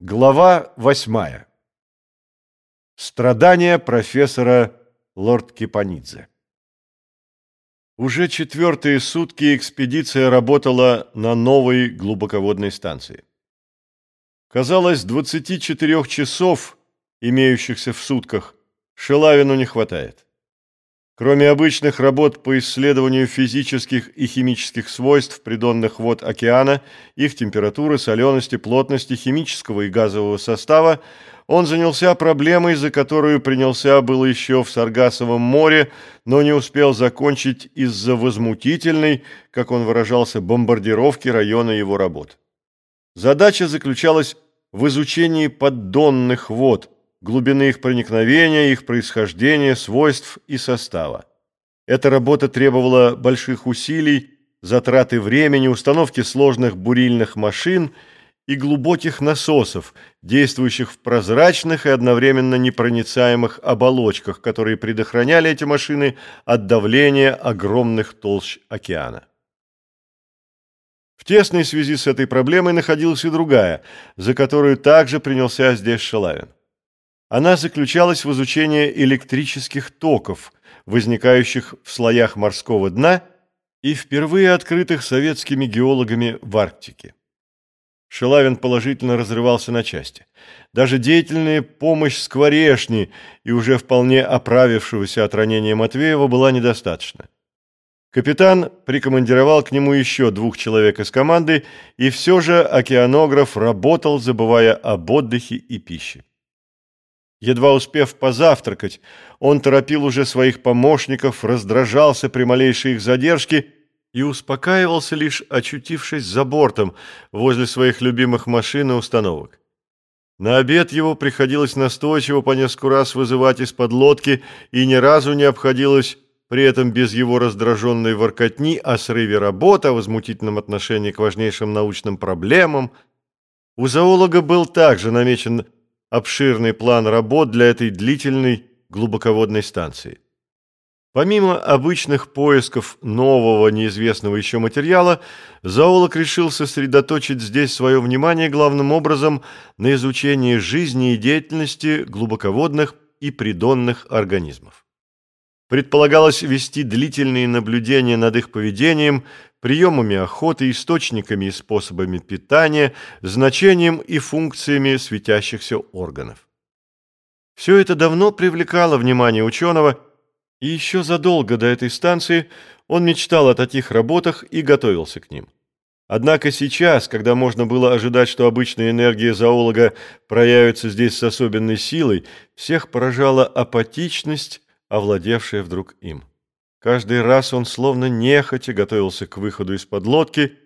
Глава восьмая. Страдания профессора Лорд Кипанидзе. Уже четвертые сутки экспедиция работала на новой глубоководной станции. Казалось, 24 часов, имеющихся в сутках, Шелавину не хватает. Кроме обычных работ по исследованию физических и химических свойств придонных вод океана, их температуры, солености, плотности, химического и газового состава, он занялся проблемой, за которую принялся был еще в Саргасовом море, но не успел закончить из-за возмутительной, как он выражался, бомбардировки района его работ. Задача заключалась в изучении поддонных вод – глубины их проникновения, их происхождения, свойств и состава. Эта работа требовала больших усилий, затраты времени, установки сложных бурильных машин и глубоких насосов, действующих в прозрачных и одновременно непроницаемых оболочках, которые предохраняли эти машины от давления огромных толщ океана. В тесной связи с этой проблемой находилась и другая, за которую также принялся здесь Шалавин. Она заключалась в изучении электрических токов, возникающих в слоях морского дна и впервые открытых советскими геологами в Арктике. Шелавин положительно разрывался на части. Даже деятельная помощь Скворешни и уже вполне оправившегося от ранения Матвеева была недостаточна. Капитан прикомандировал к нему еще двух человек из команды, и все же океанограф работал, забывая об отдыхе и пище. Едва успев позавтракать, он торопил уже своих помощников, раздражался при малейшей их задержке и успокаивался лишь очутившись за бортом возле своих любимых машин и установок. На обед его приходилось настойчиво по несколько раз вызывать из-под лодки, и ни разу не обходилось при этом без его раздраженной воркотни о срыве работы, о возмутительном отношении к важнейшим научным проблемам. У зоолога был также намечен обширный план работ для этой длительной глубоководной станции. Помимо обычных поисков нового неизвестного еще материала, зоолог решил сосредоточить здесь свое внимание главным образом на изучении жизни и деятельности глубоководных и придонных организмов. Предполагалось вести длительные наблюдения над их поведением, приемами охоты, источниками и способами питания, значением и функциями светящихся органов. Все это давно привлекало внимание ученого, и еще задолго до этой станции он мечтал о таких работах и готовился к ним. Однако сейчас, когда можно было ожидать, что обычная энергия зоолога проявится здесь с особенной силой, всех поражала апатичность, овладевшая вдруг им. Каждый раз он словно нехотя готовился к выходу из-под лодки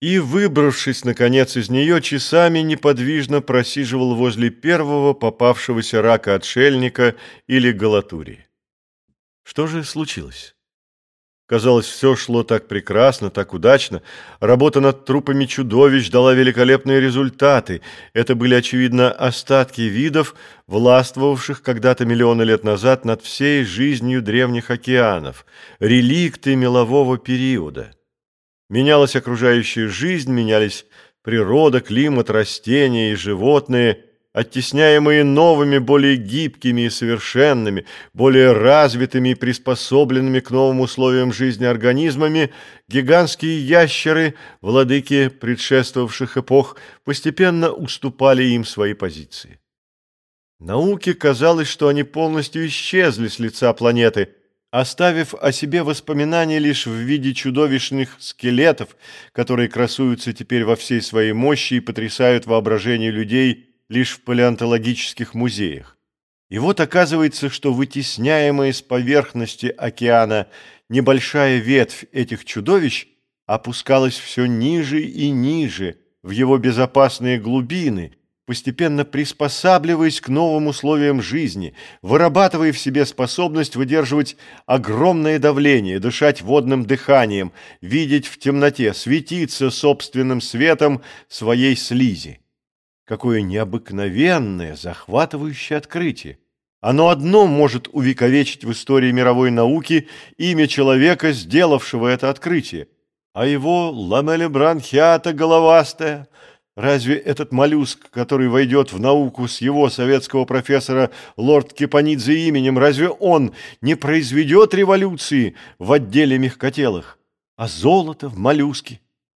и, выбравшись, наконец, из нее, часами неподвижно просиживал возле первого попавшегося рака-отшельника или галатурии. Что же случилось? Казалось, все шло так прекрасно, так удачно. Работа над трупами чудовищ дала великолепные результаты. Это были, очевидно, остатки видов, властвовавших когда-то миллионы лет назад над всей жизнью древних океанов, реликты мелового периода. Менялась окружающая жизнь, менялись природа, климат, растения и животные – оттесняемые новыми, более гибкими и совершенными, более развитыми и приспособленными к новым условиям жизни организмами, гигантские ящеры, владыки предшествовавших эпох, постепенно уступали им свои позиции. Науке казалось, что они полностью исчезли с лица планеты, оставив о себе воспоминания лишь в виде чудовищных скелетов, которые красуются теперь во всей своей мощи и потрясают воображение людей – лишь в палеонтологических музеях. И вот оказывается, что вытесняемая с поверхности океана небольшая ветвь этих чудовищ опускалась все ниже и ниже в его безопасные глубины, постепенно приспосабливаясь к новым условиям жизни, вырабатывая в себе способность выдерживать огромное давление, дышать водным дыханием, видеть в темноте, светиться собственным светом своей слизи. Какое необыкновенное, захватывающее открытие! Оно одно может увековечить в истории мировой науки имя человека, сделавшего это открытие, а его ламелебранхиата головастая, Разве этот моллюск, который войдет в науку с его советского профессора лорд Кипанидзе именем, разве он не произведет революции в отделе мягкотелых? А золото в моллюске?